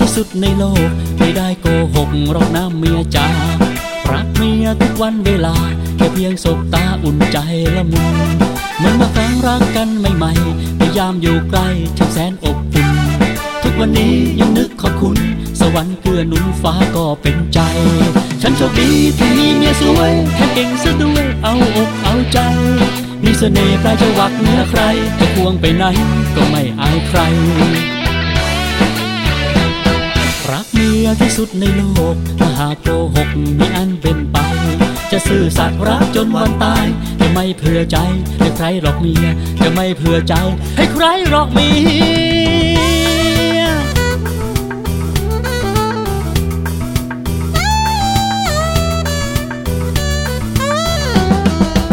ที่สุดในโลก ไม่ได้โกหกหรอกนะเมียจ้ารักเมียทุกวันเวลา แค่เพียงสบตาอุ่นใจละมุนเหมือนมาครั้งรักกันใหม่ๆพยายามอยู่ใกล้ช่างแสนอบอุ่นทุกวันนี้ยังนึกขอบคุณ สวรรค์เกื้อหนุนฟ้าก็เป็นใจ ฉันโชคดีที่มีเมียสวยแถมเก่งซะด้วยเอาอกเอาใจมีเสน่ห์ปลายจวักเหนือใครจะควงไปไหนก็ไม่อายใคร ยที่สุดในโลก ถ้าหากโกหกมีอันเป็นไป จะซื่อสัตย์รักจนวันตายจะไม่เผื่อใจให้ใครหรอกเมีย จะไม่เผื่อใจ ให้ใครหรอกเมีย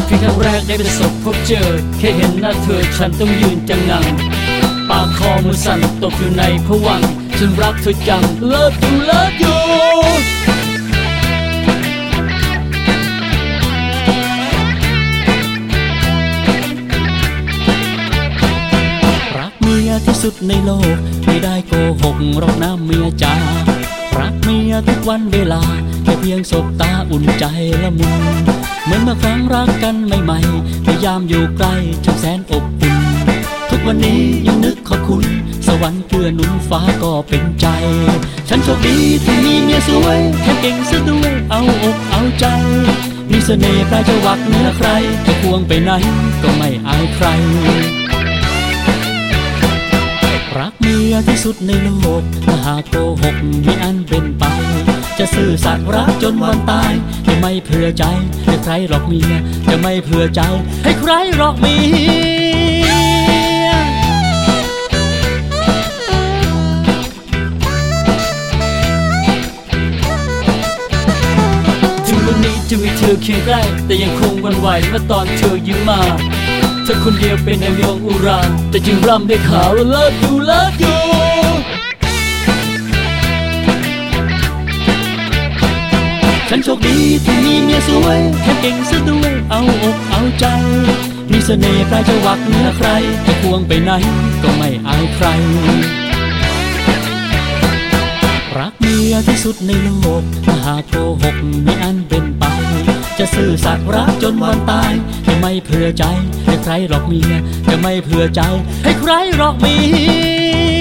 แค่ครั้งแรกได้ประสบพบเจอ แค่เห็นหน้าเธอฉันต้องยืนจังงัง ปากคอมือสั่นตกอยู่ในผวัง ฉันรักเธอจัง Love you Love you รักเมียที่สุดในโลก ไม่ได้โกหกหรอกนะเมียจ้ารักเมียทุกวันเวลา แค่เพียงสบตาอุ่นใจละมุนเหมือนเมื่อครั้งรักกันใหม่ๆพยายามอยู่ใกล้ช่างแสนอบอุ่นทุกวันนี้ยังนึกขอบคุณ วรรค์เกื้อหนุนฟ้าก็เป็นใจ ฉันโชคดีที่มีเมียสวยแถมเก่งซะด้วยเอาอกเอาใจ มีเสน่ห์ปลายจวักเหนือใครจะควงไปไหนก็ไม่อายใคร รักเมียที่สุดในโลกถ้าหากโกหกมีอันเป็นไป จะซื่อสัตย์รักจนวันตายจะไม่เผื่อใจให้ใครหรอกเมียจะไม่เผื่อใจ ให้ใครหรอกเมีย เธอเคียงใกล้ แต่ยังคงวันไหวเมื่อตอนเธอยิ้มมาเธอคนเดียวเป็นในเมืองอุรานแต่จึงร่ำได้ข่าวว่า Love you Love you ฉันโชคดีที่มีเมียสวยแถมเก่งซะด้วยเอาอกเอาใจ มีเสน่ห์ปลายจวักเหนือใครจะควงไปไหนก็ไม่อายใครรักเมียที่สุดในโลกถ้าหากโกหกมีอันเป็นไป จะซื่อสัตย์รักจนวันตาย จะไม่เผื่อใจให้ใครหรอกเมีย จะไม่เผื่อใจให้ใครหรอกเมีย